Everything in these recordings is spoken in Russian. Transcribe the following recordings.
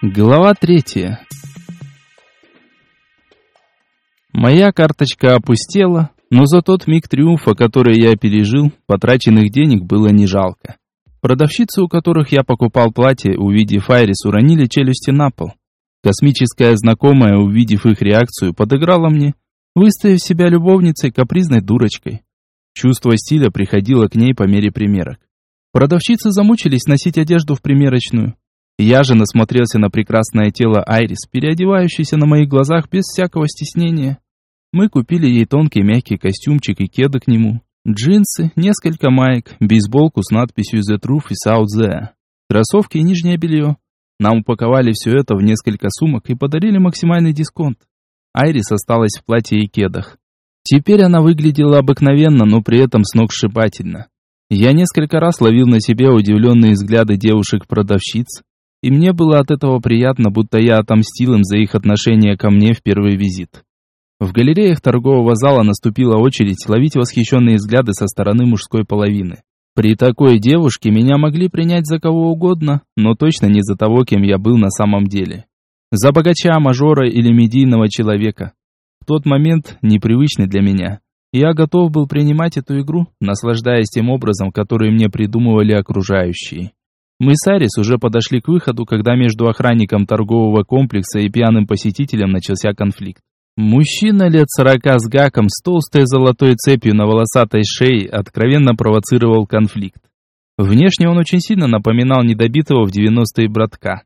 Глава третья. Моя карточка опустела, но за тот миг триумфа, который я пережил, потраченных денег было не жалко. Продавщицы, у которых я покупал платье, увидев Айрис, уронили челюсти на пол. Космическая знакомая, увидев их реакцию, подыграла мне, выставив себя любовницей, капризной дурочкой. Чувство стиля приходило к ней по мере примерок. Продавщицы замучились носить одежду в примерочную. Я же насмотрелся на прекрасное тело Айрис, переодевающейся на моих глазах без всякого стеснения. Мы купили ей тонкий мягкий костюмчик и кеды к нему, джинсы, несколько маек, бейсболку с надписью «The Truth is out there», кроссовки и нижнее белье. Нам упаковали все это в несколько сумок и подарили максимальный дисконт. Айрис осталась в платье и кедах. Теперь она выглядела обыкновенно, но при этом сногсшибательно. Я несколько раз ловил на себе удивленные взгляды девушек-продавщиц, и мне было от этого приятно, будто я отомстил им за их отношение ко мне в первый визит. В галереях торгового зала наступила очередь ловить восхищенные взгляды со стороны мужской половины. При такой девушке меня могли принять за кого угодно, но точно не за того, кем я был на самом деле. За богача, мажора или медийного человека. В тот момент непривычный для меня. Я готов был принимать эту игру, наслаждаясь тем образом, который мне придумывали окружающие. Мы с Арис уже подошли к выходу, когда между охранником торгового комплекса и пьяным посетителем начался конфликт. Мужчина лет сорока с гаком, с толстой золотой цепью на волосатой шее, откровенно провоцировал конфликт. Внешне он очень сильно напоминал недобитого в 90-е братка.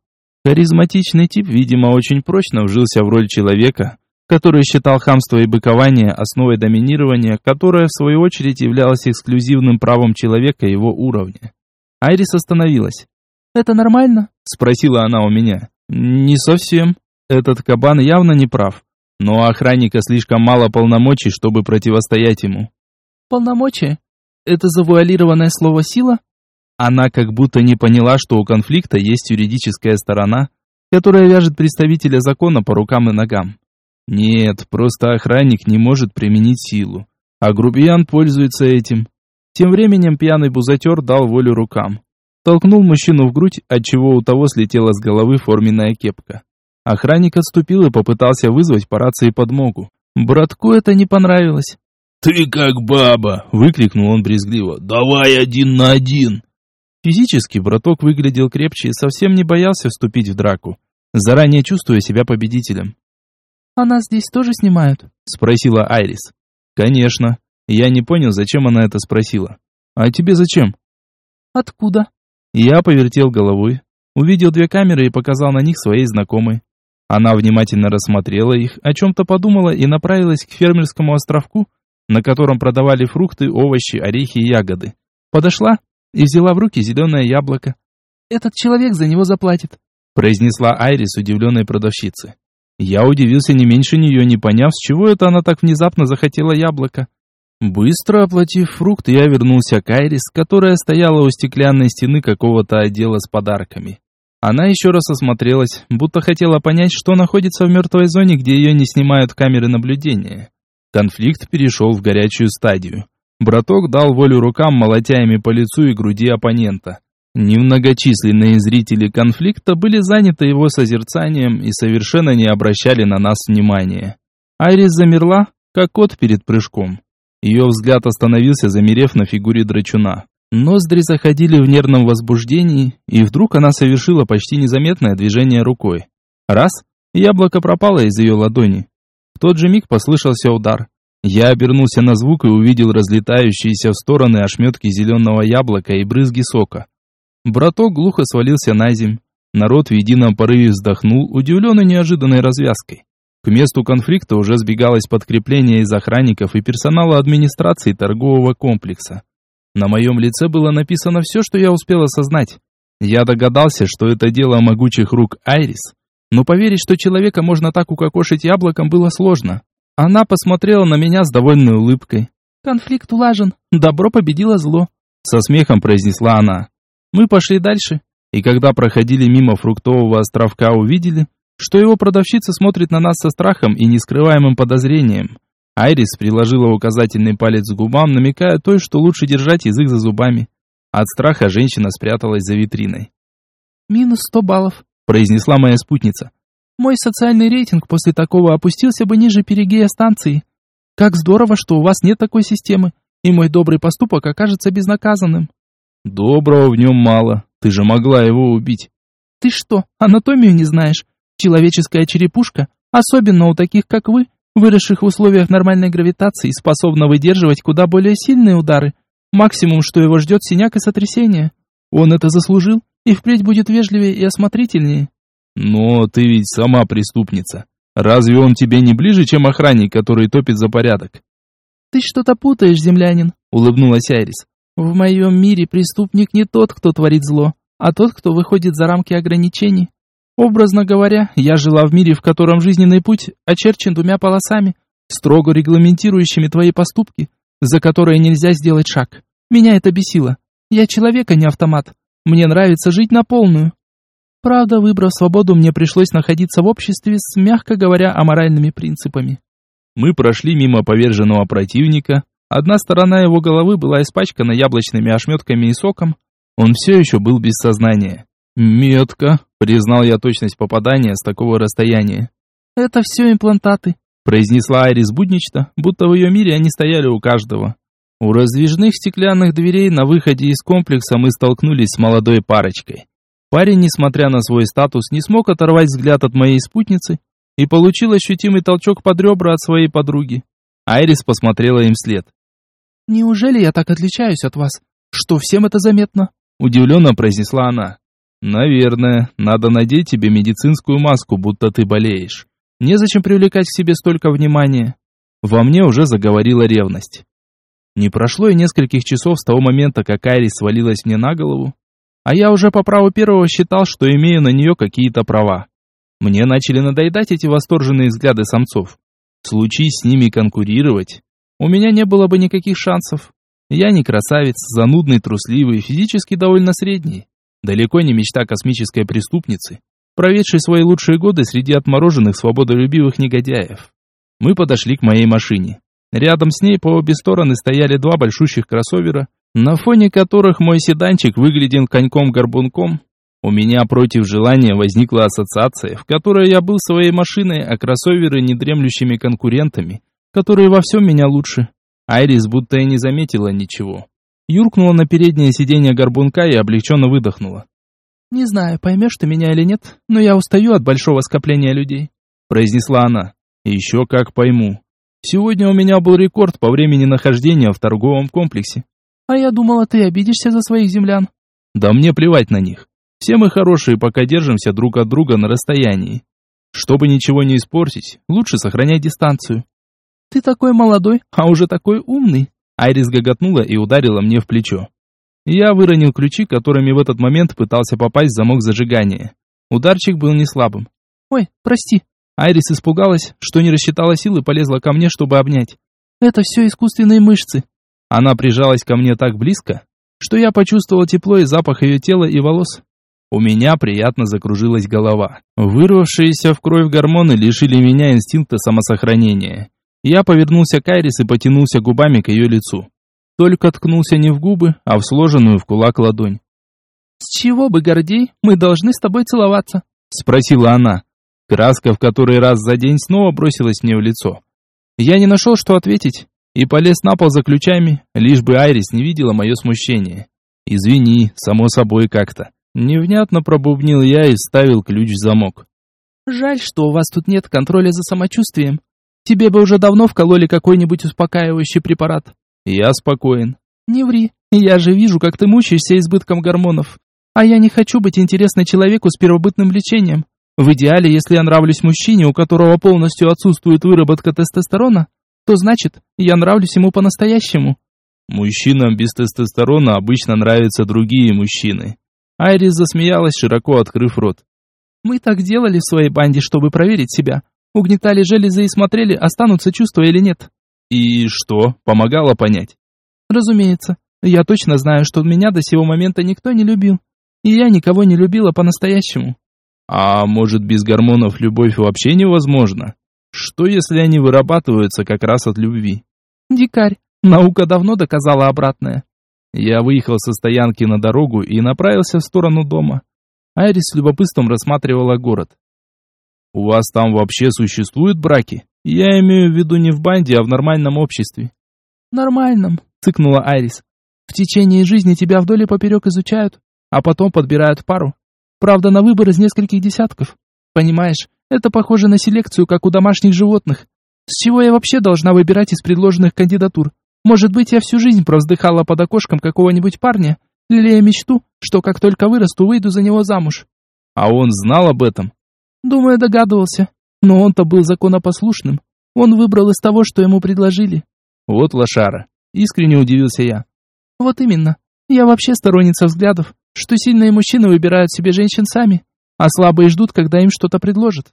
Харизматичный тип, видимо, очень прочно вжился в роль человека, который считал хамство и быкование основой доминирования, которое в свою очередь являлось эксклюзивным правом человека его уровня. Айрис остановилась. «Это нормально?» – спросила она у меня. «Не совсем. Этот кабан явно не прав. Но у охранника слишком мало полномочий, чтобы противостоять ему». «Полномочия? Это завуалированное слово «сила»?» Она как будто не поняла, что у конфликта есть юридическая сторона, которая вяжет представителя закона по рукам и ногам. Нет, просто охранник не может применить силу, а грубиян пользуется этим. Тем временем пьяный бузатер дал волю рукам. Толкнул мужчину в грудь, отчего у того слетела с головы форменная кепка. Охранник отступил и попытался вызвать по рации подмогу. Братку это не понравилось. «Ты как баба!» — выкрикнул он брезгливо. «Давай один на один!» Физически браток выглядел крепче и совсем не боялся вступить в драку, заранее чувствуя себя победителем. «А нас здесь тоже снимают?» — спросила Айрис. «Конечно. Я не понял, зачем она это спросила. А тебе зачем? Откуда? Я повертел головой, увидел две камеры и показал на них своей знакомой. Она внимательно рассмотрела их, о чем-то подумала и направилась к фермерскому островку, на котором продавали фрукты, овощи, орехи и ягоды. Подошла и взяла в руки зеленое яблоко. «Этот человек за него заплатит», произнесла Айрис удивленной продавщице. Я удивился не меньше нее, не поняв, с чего это она так внезапно захотела яблоко. Быстро оплатив фрукт, я вернулся к Айрис, которая стояла у стеклянной стены какого-то отдела с подарками. Она еще раз осмотрелась, будто хотела понять, что находится в мертвой зоне, где ее не снимают камеры наблюдения. Конфликт перешел в горячую стадию. Браток дал волю рукам, молотя ими по лицу и груди оппонента. Немногочисленные зрители конфликта были заняты его созерцанием и совершенно не обращали на нас внимания. Айрис замерла, как кот перед прыжком. Ее взгляд остановился, замерев на фигуре драчуна. Ноздри заходили в нервном возбуждении, и вдруг она совершила почти незаметное движение рукой. Раз, яблоко пропало из ее ладони. В тот же миг послышался удар. Я обернулся на звук и увидел разлетающиеся в стороны ошметки зеленого яблока и брызги сока. Браток глухо свалился на земь. Народ в едином порыве вздохнул, удивленный неожиданной развязкой. К месту конфликта уже сбегалось подкрепление из охранников и персонала администрации торгового комплекса. На моем лице было написано все, что я успел осознать. Я догадался, что это дело могучих рук Айрис, но поверить, что человека можно так укокошить яблоком, было сложно. Она посмотрела на меня с довольной улыбкой. «Конфликт улажен. Добро победило зло», — со смехом произнесла она. Мы пошли дальше, и когда проходили мимо фруктового островка, увидели, что его продавщица смотрит на нас со страхом и нескрываемым подозрением. Айрис приложила указательный палец к губам, намекая той, что лучше держать язык за зубами. От страха женщина спряталась за витриной. «Минус сто баллов», произнесла моя спутница. «Мой социальный рейтинг после такого опустился бы ниже перигея станции. Как здорово, что у вас нет такой системы, и мой добрый поступок окажется безнаказанным». «Доброго в нем мало. Ты же могла его убить». «Ты что, анатомию не знаешь? Человеческая черепушка, особенно у таких, как вы, выросших в условиях нормальной гравитации, способна выдерживать куда более сильные удары. Максимум, что его ждет синяк и сотрясение. Он это заслужил и впредь будет вежливее и осмотрительнее. Но ты ведь сама преступница. Разве он тебе не ближе, чем охранник, который топит за порядок? Ты что-то путаешь, землянин, улыбнулась Айрис. В моем мире преступник не тот, кто творит зло, а тот, кто выходит за рамки ограничений. Образно говоря, я жила в мире, в котором жизненный путь очерчен двумя полосами, строго регламентирующими твои поступки, за которые нельзя сделать шаг. Меня это бесило. Я человек, а не автомат. Мне нравится жить на полную. Правда, выбрав свободу, мне пришлось находиться в обществе с, мягко говоря, аморальными принципами. Мы прошли мимо поверженного противника. Одна сторона его головы была испачкана яблочными ошметками и соком. Он все еще был без сознания. «Метко», — признал я точность попадания с такого расстояния. «Это все имплантаты», — произнесла Айрис буднично, будто в ее мире они стояли у каждого. У раздвижных стеклянных дверей на выходе из комплекса мы столкнулись с молодой парочкой. Парень, несмотря на свой статус, не смог оторвать взгляд от моей спутницы и получил ощутимый толчок под ребра от своей подруги. Айрис посмотрела им вслед. «Неужели я так отличаюсь от вас? Что, всем это заметно?» Удивленно произнесла она. «Наверное, надо надеть тебе медицинскую маску, будто ты болеешь. Незачем привлекать к себе столько внимания». Во мне уже заговорила ревность. Не прошло и нескольких часов с того момента, как Айри свалилась мне на голову, а я уже по праву первого считал, что имею на нее какие-то права. Мне начали надоедать эти восторженные взгляды самцов. Случись с ними конкурировать, у меня не было бы никаких шансов. Я не красавец, занудный, трусливый, физически довольно средний. Далеко не мечта космической преступницы, проведшей свои лучшие годы среди отмороженных свободолюбивых негодяев. Мы подошли к моей машине. Рядом с ней по обе стороны стояли два большущих кроссовера, на фоне которых мой седанчик выглядел коньком-горбунком. У меня против желания возникла ассоциация, в которой я был своей машиной, а кроссоверы недремлющими конкурентами, которые во всем меня лучше. Айрис будто и не заметила ничего юркнула на переднее сиденье горбунка и облегченно выдохнула. «Не знаю, поймешь ты меня или нет, но я устаю от большого скопления людей», произнесла она. «Еще как пойму. Сегодня у меня был рекорд по времени нахождения в торговом комплексе». «А я думала, ты обидишься за своих землян». «Да мне плевать на них. Все мы хорошие, пока держимся друг от друга на расстоянии. Чтобы ничего не испортить, лучше сохранять дистанцию». «Ты такой молодой, а уже такой умный», Айрис гоготнула и ударила мне в плечо. Я выронил ключи, которыми в этот момент пытался попасть в замок зажигания. Ударчик был не слабым. «Ой, прости». Айрис испугалась, что не рассчитала силы и полезла ко мне, чтобы обнять. «Это все искусственные мышцы». Она прижалась ко мне так близко, что я почувствовал тепло и запах ее тела и волос. У меня приятно закружилась голова. Вырвавшиеся в кровь гормоны лишили меня инстинкта самосохранения. Я повернулся к Айрис и потянулся губами к ее лицу. Только ткнулся не в губы, а в сложенную в кулак ладонь. «С чего бы, Гордей, мы должны с тобой целоваться?» Спросила она. Краска в который раз за день снова бросилась мне в лицо. Я не нашел, что ответить, и полез на пол за ключами, лишь бы Айрис не видела мое смущение. «Извини, само собой как-то». Невнятно пробубнил я и вставил ключ в замок. «Жаль, что у вас тут нет контроля за самочувствием», Тебе бы уже давно вкололи какой-нибудь успокаивающий препарат. Я спокоен. Не ври. Я же вижу, как ты мучаешься избытком гормонов. А я не хочу быть интересной человеку с первобытным лечением. В идеале, если я нравлюсь мужчине, у которого полностью отсутствует выработка тестостерона, то значит, я нравлюсь ему по-настоящему. Мужчинам без тестостерона обычно нравятся другие мужчины. Айрис засмеялась, широко открыв рот. Мы так делали в своей банде, чтобы проверить себя. Угнетали железы и смотрели, останутся чувства или нет. И что, помогало понять? Разумеется. Я точно знаю, что меня до сего момента никто не любил. И я никого не любила по-настоящему. А может, без гормонов любовь вообще невозможна? Что, если они вырабатываются как раз от любви? Дикарь. Наука давно доказала обратное. Я выехал со стоянки на дорогу и направился в сторону дома. Айрис с любопытством рассматривала город. «У вас там вообще существуют браки? Я имею в виду не в банде, а в нормальном обществе». «Нормальном», — цыкнула Айрис. «В течение жизни тебя вдоль и поперек изучают, а потом подбирают пару. Правда, на выбор из нескольких десятков. Понимаешь, это похоже на селекцию, как у домашних животных. С чего я вообще должна выбирать из предложенных кандидатур? Может быть, я всю жизнь провздыхала под окошком какого-нибудь парня, лелея мечту, что как только вырасту, выйду за него замуж. А он знал об этом? Думаю, догадывался. Но он-то был законопослушным. Он выбрал из того, что ему предложили. Вот лошара. Искренне удивился я. Вот именно. Я вообще сторонница взглядов, что сильные мужчины выбирают себе женщин сами, а слабые ждут, когда им что-то предложат.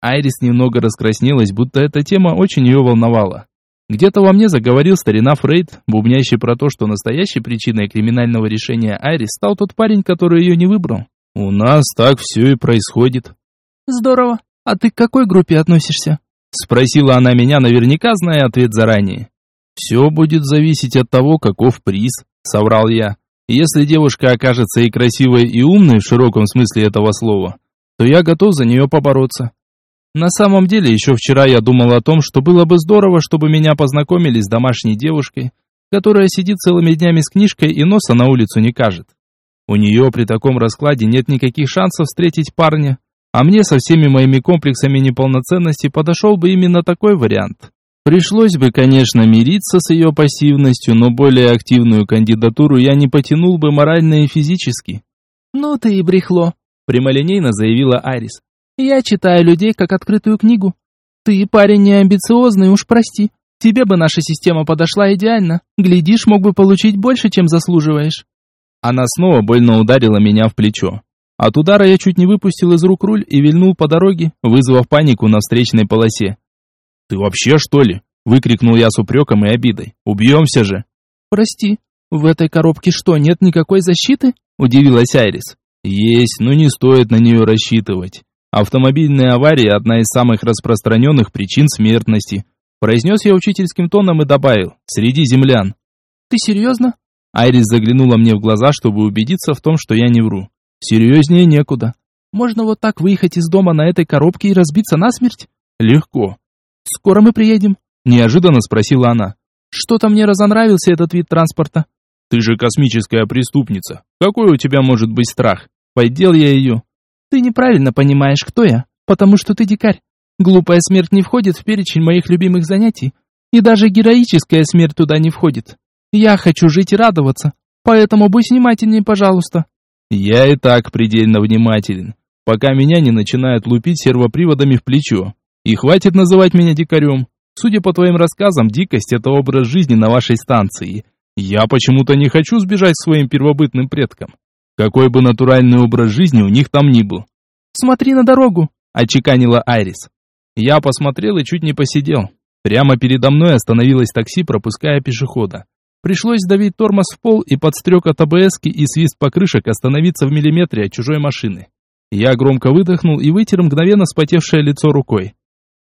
Айрис немного раскраснелась, будто эта тема очень ее волновала. Где-то во мне заговорил старина Фрейд, бубнящий про то, что настоящей причиной криминального решения Айрис стал тот парень, который ее не выбрал. У нас так все и происходит. Здорово. А ты к какой группе относишься? Спросила она меня, наверняка зная ответ заранее. Все будет зависеть от того, каков приз, соврал я. Если девушка окажется и красивой, и умной в широком смысле этого слова, то я готов за нее побороться. На самом деле, еще вчера я думал о том, что было бы здорово, чтобы меня познакомили с домашней девушкой, которая сидит целыми днями с книжкой и носа на улицу не кажет. У нее при таком раскладе нет никаких шансов встретить парня, а мне со всеми моими комплексами неполноценности подошел бы именно такой вариант. Пришлось бы, конечно, мириться с ее пассивностью, но более активную кандидатуру я не потянул бы морально и физически. «Ну ты и брехло», — прямолинейно заявила Арис. Я читаю людей как открытую книгу. Ты парень не амбициозный, уж прости. Тебе бы наша система подошла идеально. Глядишь, мог бы получить больше, чем заслуживаешь. Она снова больно ударила меня в плечо. От удара я чуть не выпустил из рук руль и вильнул по дороге, вызвав панику на встречной полосе. «Ты вообще, что ли?» – выкрикнул я с упреком и обидой. «Убьемся же!» «Прости, в этой коробке что, нет никакой защиты?» – удивилась Айрис. «Есть, но не стоит на нее рассчитывать. Автомобильная авария – одна из самых распространенных причин смертности. Произнес я учительским тоном и добавил «Среди землян». «Ты серьезно?» Айрис заглянула мне в глаза, чтобы убедиться в том, что я не вру. «Серьезнее некуда». «Можно вот так выехать из дома на этой коробке и разбиться насмерть?» «Легко». «Скоро мы приедем?» Неожиданно спросила она. «Что-то мне разонравился этот вид транспорта». «Ты же космическая преступница. Какой у тебя может быть страх?» Поддел я ее. Ты неправильно понимаешь, кто я, потому что ты дикарь. Глупая смерть не входит в перечень моих любимых занятий, и даже героическая смерть туда не входит. Я хочу жить и радоваться, поэтому будь внимательнее, пожалуйста. Я и так предельно внимателен, пока меня не начинают лупить сервоприводами в плечо. И хватит называть меня дикарем. Судя по твоим рассказам, дикость – это образ жизни на вашей станции. Я почему-то не хочу сбежать своим первобытным предкам. Какой бы натуральный образ жизни у них там ни был. «Смотри на дорогу!» – отчеканила Айрис. Я посмотрел и чуть не посидел. Прямо передо мной остановилось такси, пропуская пешехода. Пришлось давить тормоз в пол и под стрекот АБСки и свист покрышек остановиться в миллиметре от чужой машины. Я громко выдохнул и вытер мгновенно спотевшее лицо рукой.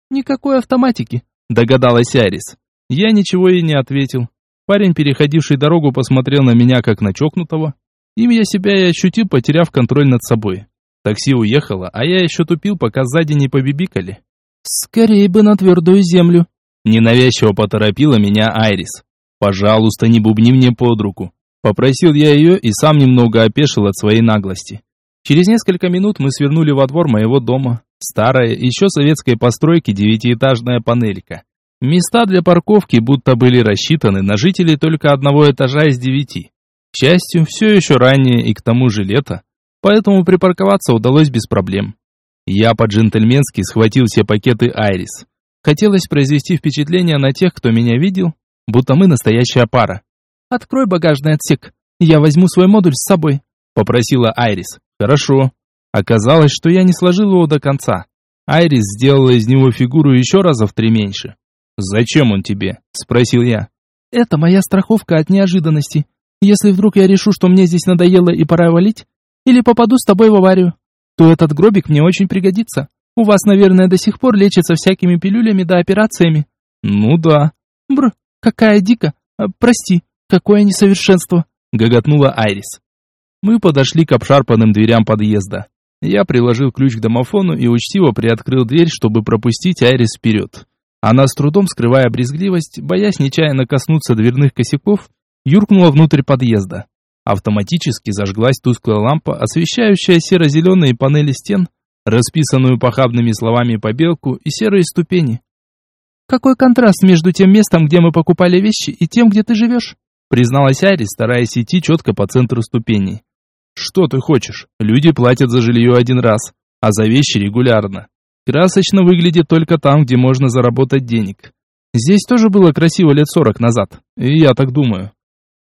«Никакой автоматики», – догадалась Айрис. Я ничего ей не ответил. Парень, переходивший дорогу, посмотрел на меня как на чокнутого, им я себя и ощутил, потеряв контроль над собой. Такси уехало, а я еще тупил, пока сзади не побибикали. «Скорее бы на твердую землю!» Ненавязчиво поторопила меня Айрис. «Пожалуйста, не бубни мне под руку!» Попросил я ее и сам немного опешил от своей наглости. Через несколько минут мы свернули во двор моего дома. Старая, еще советской постройки девятиэтажная панелька. Места для парковки будто были рассчитаны на жителей только одного этажа из девяти. К счастью, все еще раннее и к тому же лето, поэтому припарковаться удалось без проблем. Я по-джентльменски схватил все пакеты Айрис. Хотелось произвести впечатление на тех, кто меня видел, будто мы настоящая пара. «Открой багажный отсек, я возьму свой модуль с собой», — попросила Айрис. «Хорошо». Оказалось, что я не сложил его до конца. Айрис сделала из него фигуру еще раза в три меньше. «Зачем он тебе?» — спросил я. «Это моя страховка от неожиданности. Если вдруг я решу, что мне здесь надоело и пора валить, или попаду с тобой в аварию, то этот гробик мне очень пригодится. У вас, наверное, до сих пор лечится всякими пилюлями да операциями. Ну да. Бр, какая дика. Прости, какое несовершенство, гоготнула Айрис. Мы подошли к обшарпанным дверям подъезда. Я приложил ключ к домофону и учтиво приоткрыл дверь, чтобы пропустить Айрис вперед. Она с трудом, скрывая брезгливость, боясь нечаянно коснуться дверных косяков, юркнула внутрь подъезда. Автоматически зажглась тусклая лампа, освещающая серо-зеленые панели стен, расписанную похабными словами побелку и серые ступени. «Какой контраст между тем местом, где мы покупали вещи, и тем, где ты живешь?» призналась Айрис, стараясь идти четко по центру ступеней. «Что ты хочешь? Люди платят за жилье один раз, а за вещи регулярно. Красочно выглядит только там, где можно заработать денег. Здесь тоже было красиво лет сорок назад, я так думаю.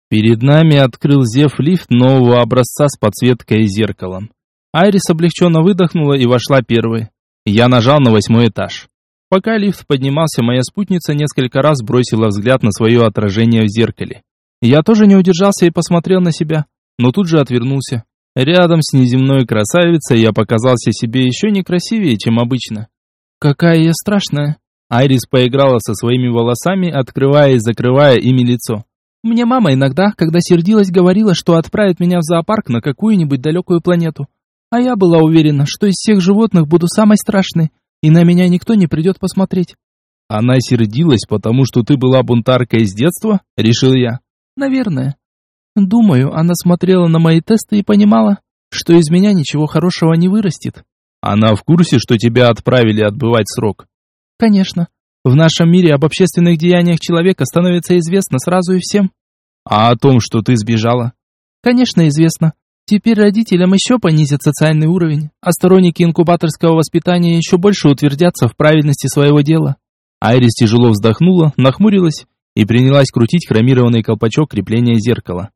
Перед нами открыл зев лифт нового образца с подсветкой и зеркалом. Айрис облегченно выдохнула и вошла первой. Я нажал на восьмой этаж. Пока лифт поднимался, моя спутница несколько раз бросила взгляд на свое отражение в зеркале. Я тоже не удержался и посмотрел на себя, но тут же отвернулся. Рядом с неземной красавицей я показался себе еще некрасивее, чем обычно. Какая я страшная. Айрис поиграла со своими волосами, открывая и закрывая ими лицо. Мне мама иногда, когда сердилась, говорила, что отправит меня в зоопарк на какую-нибудь далекую планету. А я была уверена, что из всех животных буду самой страшной, и на меня никто не придет посмотреть. Она сердилась, потому что ты была бунтаркой с детства, решил я. Наверное. Думаю, она смотрела на мои тесты и понимала, что из меня ничего хорошего не вырастет. Она в курсе, что тебя отправили отбывать срок? Конечно. В нашем мире об общественных деяниях человека становится известно сразу и всем. А о том, что ты сбежала? Конечно, известно. Теперь родителям еще понизят социальный уровень, а сторонники инкубаторского воспитания еще больше утвердятся в правильности своего дела. Айрис тяжело вздохнула, нахмурилась и принялась крутить хромированный колпачок крепления зеркала.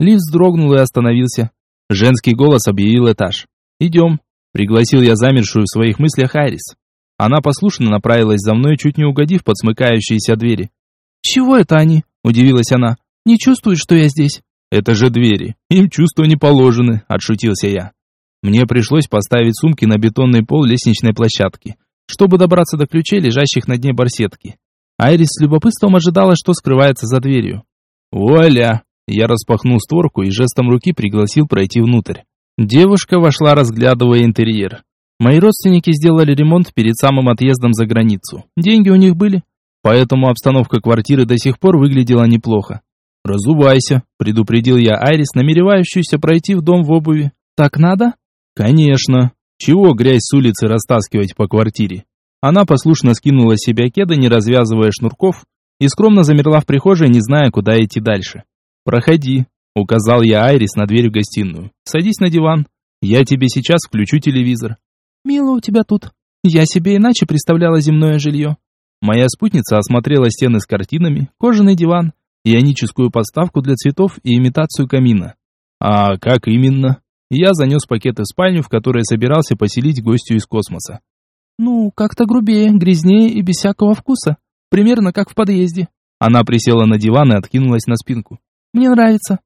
Лифт вздрогнул и остановился. Женский голос объявил этаж. «Идем», — пригласил я замершую в своих мыслях Айрис. Она послушно направилась за мной, чуть не угодив под смыкающиеся двери. «Чего это они?» – удивилась она. «Не чувствуют, что я здесь?» «Это же двери. Им чувства не положены», – отшутился я. Мне пришлось поставить сумки на бетонный пол лестничной площадки, чтобы добраться до ключей, лежащих на дне барсетки. Айрис с любопытством ожидала, что скрывается за дверью. «Вуаля!» Я распахнул створку и жестом руки пригласил пройти внутрь. Девушка вошла, разглядывая интерьер. Мои родственники сделали ремонт перед самым отъездом за границу. Деньги у них были, поэтому обстановка квартиры до сих пор выглядела неплохо. «Разувайся», — предупредил я Айрис, намеревающуюся пройти в дом в обуви. «Так надо?» «Конечно. Чего грязь с улицы растаскивать по квартире?» Она послушно скинула с себя кеды, не развязывая шнурков, и скромно замерла в прихожей, не зная, куда идти дальше. «Проходи», — указал я Айрис на дверь в гостиную. «Садись на диван. Я тебе сейчас включу телевизор». «Мило у тебя тут. Я себе иначе представляла земное жилье». Моя спутница осмотрела стены с картинами, кожаный диван, ионическую подставку для цветов и имитацию камина. «А как именно?» Я занес пакеты в спальню, в которой собирался поселить гостю из космоса. «Ну, как-то грубее, грязнее и без всякого вкуса. Примерно как в подъезде». Она присела на диван и откинулась на спинку. «Мне нравится».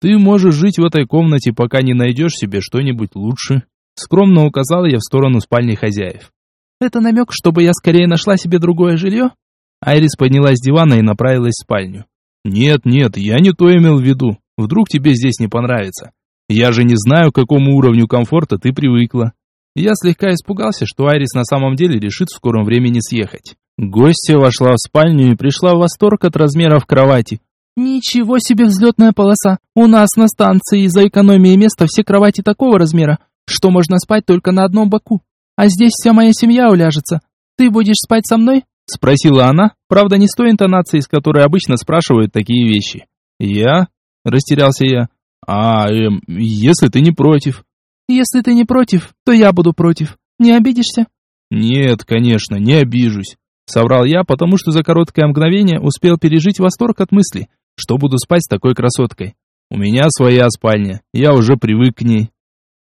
«Ты можешь жить в этой комнате, пока не найдешь себе что-нибудь лучше», Скромно указал я в сторону спальни хозяев. «Это намек, чтобы я скорее нашла себе другое жилье?» Айрис поднялась с дивана и направилась в спальню. «Нет, нет, я не то имел в виду. Вдруг тебе здесь не понравится. Я же не знаю, к какому уровню комфорта ты привыкла». Я слегка испугался, что Айрис на самом деле решит в скором времени съехать. Гостья вошла в спальню и пришла в восторг от размеров кровати. «Ничего себе взлетная полоса! У нас на станции из-за экономии места все кровати такого размера, что можно спать только на одном боку. А здесь вся моя семья уляжется. Ты будешь спать со мной?» Спросила она, правда не с той интонацией, с которой обычно спрашивают такие вещи. «Я?» – растерялся я. «А, эм, если ты не против?» «Если ты не против, то я буду против. Не обидишься?» «Нет, конечно, не обижусь», — соврал я, потому что за короткое мгновение успел пережить восторг от мысли, что буду спать с такой красоткой. У меня своя спальня, я уже привык к ней.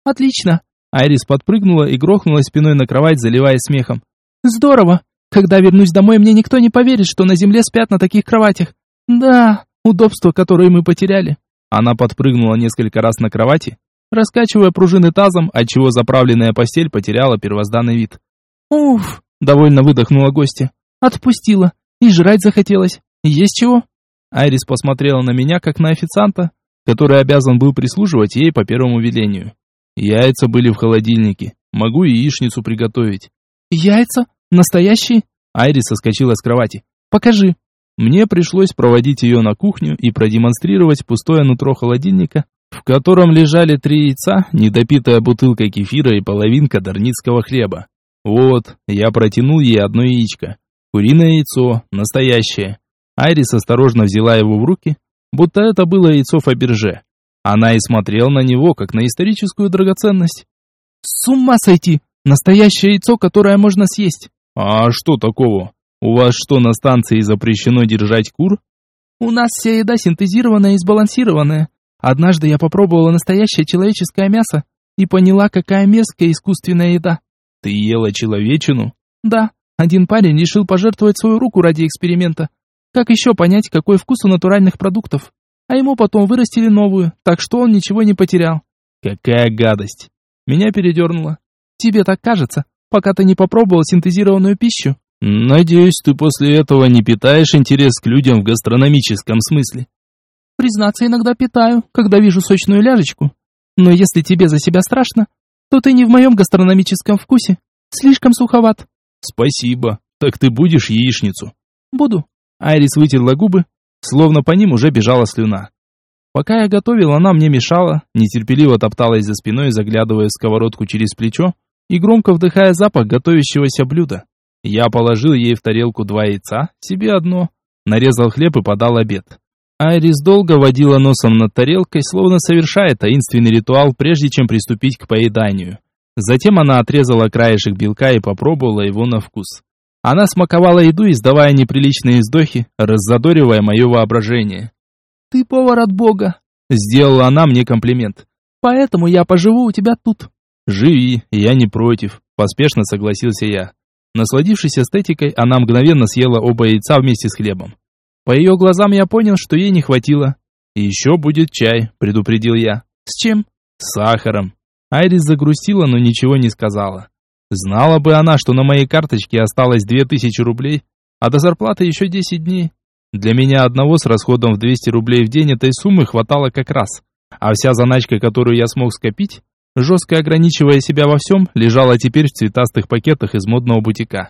«Отлично!» Айрис подпрыгнула и грохнула спиной на кровать, заливаясь смехом. «Здорово! Когда вернусь домой, мне никто не поверит, что на земле спят на таких кроватях. Да, удобство, которое мы потеряли». Она подпрыгнула несколько раз на кровати, раскачивая пружины тазом, отчего заправленная постель потеряла первозданный вид. «Уф!» — довольно выдохнула гостья. «Отпустила. И жрать захотелось. Есть чего?» Айрис посмотрела на меня, как на официанта, который обязан был прислуживать ей по первому велению. Яйца были в холодильнике. Могу яичницу приготовить. Яйца? Настоящие? Айрис соскочила с кровати. Покажи. Мне пришлось проводить ее на кухню и продемонстрировать пустое нутро холодильника, в котором лежали три яйца, недопитая бутылка кефира и половинка дарницкого хлеба. Вот, я протянул ей одно яичко. Куриное яйцо, настоящее. Айрис осторожно взяла его в руки, будто это было яйцо Фаберже. Она и смотрела на него, как на историческую драгоценность. «С ума сойти! Настоящее яйцо, которое можно съесть!» «А что такого? У вас что, на станции запрещено держать кур?» «У нас вся еда синтезированная и сбалансированная. Однажды я попробовала настоящее человеческое мясо и поняла, какая мерзкая искусственная еда». «Ты ела человечину?» «Да. Один парень решил пожертвовать свою руку ради эксперимента. Как еще понять, какой вкус у натуральных продуктов? А ему потом вырастили новую, так что он ничего не потерял». «Какая гадость!» Меня передернуло. «Тебе так кажется, пока ты не попробовал синтезированную пищу?» «Надеюсь, ты после этого не питаешь интерес к людям в гастрономическом смысле». «Признаться, иногда питаю, когда вижу сочную ляжечку. Но если тебе за себя страшно, то ты не в моем гастрономическом вкусе. Слишком суховат». «Спасибо. Так ты будешь яичницу?» «Буду». Айрис вытерла губы, словно по ним уже бежала слюна. Пока я готовил, она мне мешала, нетерпеливо топталась за спиной, заглядывая в сковородку через плечо и громко вдыхая запах готовящегося блюда. Я положил ей в тарелку два яйца, себе одно, нарезал хлеб и подал обед. Айрис долго водила носом над тарелкой, словно совершая таинственный ритуал, прежде чем приступить к поеданию. Затем она отрезала краешек белка и попробовала его на вкус. Она смаковала еду, издавая неприличные вздохи, раззадоривая мое воображение. «Ты повар от Бога!» Сделала она мне комплимент. «Поэтому я поживу у тебя тут». «Живи, я не против», — поспешно согласился я. Насладившись эстетикой, она мгновенно съела оба яйца вместе с хлебом. По ее глазам я понял, что ей не хватило. «Еще будет чай», — предупредил я. «С чем?» «С сахаром». Айрис загрустила, но ничего не сказала. Знала бы она, что на моей карточке осталось две тысячи рублей, а до зарплаты еще десять дней. Для меня одного с расходом в 200 рублей в день этой суммы хватало как раз. А вся заначка, которую я смог скопить, жестко ограничивая себя во всем, лежала теперь в цветастых пакетах из модного бутика.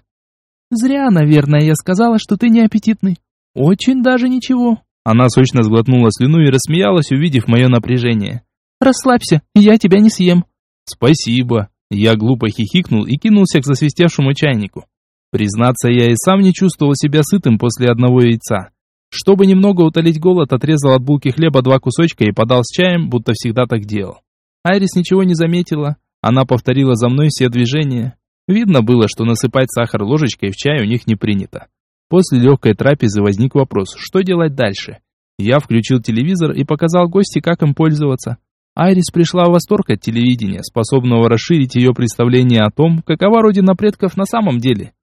«Зря, наверное, я сказала, что ты неаппетитный. Очень даже ничего». Она сочно сглотнула слюну и рассмеялась, увидев мое напряжение. «Расслабься, я тебя не съем». «Спасибо». Я глупо хихикнул и кинулся к засвистевшему чайнику. Признаться, я и сам не чувствовал себя сытым после одного яйца. Чтобы немного утолить голод, отрезал от булки хлеба два кусочка и подал с чаем, будто всегда так делал. Айрис ничего не заметила. Она повторила за мной все движения. Видно было, что насыпать сахар ложечкой в чай у них не принято. После легкой трапезы возник вопрос, что делать дальше. Я включил телевизор и показал гости, как им пользоваться. Айрис пришла в восторг от телевидения, способного расширить ее представление о том, какова родина предков на самом деле.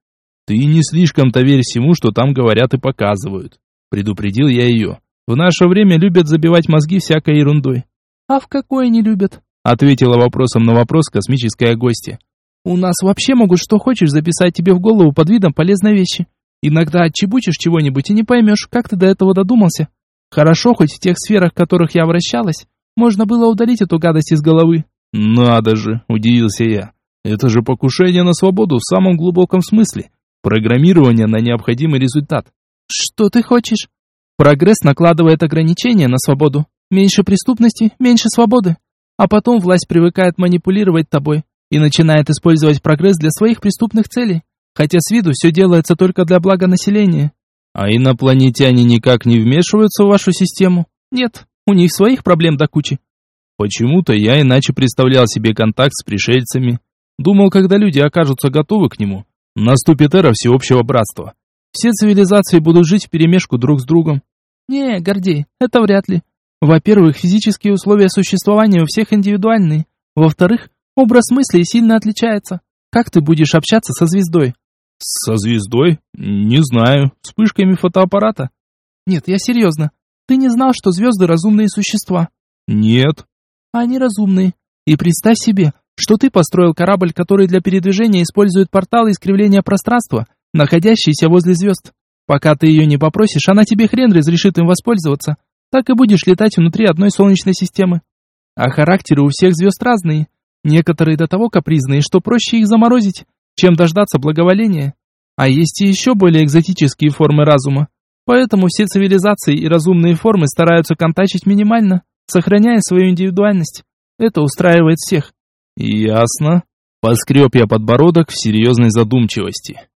«Ты не слишком-то верь всему, что там говорят и показывают», — предупредил я ее. «В наше время любят забивать мозги всякой ерундой». «А в какой не любят?» Ответила вопросом на вопрос космическая гостья. У нас вообще могут что хочешь записать тебе в голову под видом полезной вещи. Иногда отчебучишь чего-нибудь и не поймешь, как ты до этого додумался. Хорошо, хоть в тех сферах, в которых я вращалась, можно было удалить эту гадость из головы. Надо же, удивился я. Это же покушение на свободу в самом глубоком смысле. Программирование на необходимый результат. Что ты хочешь? Прогресс накладывает ограничения на свободу. Меньше преступности, меньше свободы. А потом власть привыкает манипулировать тобой и начинает использовать прогресс для своих преступных целей, хотя с виду все делается только для блага населения. А инопланетяне никак не вмешиваются в вашу систему? Нет, у них своих проблем до кучи. Почему-то я иначе представлял себе контакт с пришельцами. Думал, когда люди окажутся готовы к нему, наступит эра всеобщего братства. Все цивилизации будут жить вперемешку друг с другом. Не, Гордей, это вряд ли. Во-первых, физические условия существования у всех индивидуальные. Во-вторых, образ мыслей сильно отличается. Как ты будешь общаться со звездой? Со звездой? Не знаю. Вспышками фотоаппарата? Нет, я серьезно. Ты не знал, что звезды разумные существа? Нет. Они разумные. И представь себе, что ты построил корабль, который для передвижения использует порталы искривления пространства, находящиеся возле звезд. Пока ты ее не попросишь, она тебе хрен разрешит им воспользоваться. Так и будешь летать внутри одной солнечной системы. А характеры у всех звезд разные. Некоторые до того капризные, что проще их заморозить, чем дождаться благоволения. А есть и еще более экзотические формы разума. Поэтому все цивилизации и разумные формы стараются контачить минимально, сохраняя свою индивидуальность. Это устраивает всех. Ясно. Поскреб я подбородок в серьезной задумчивости.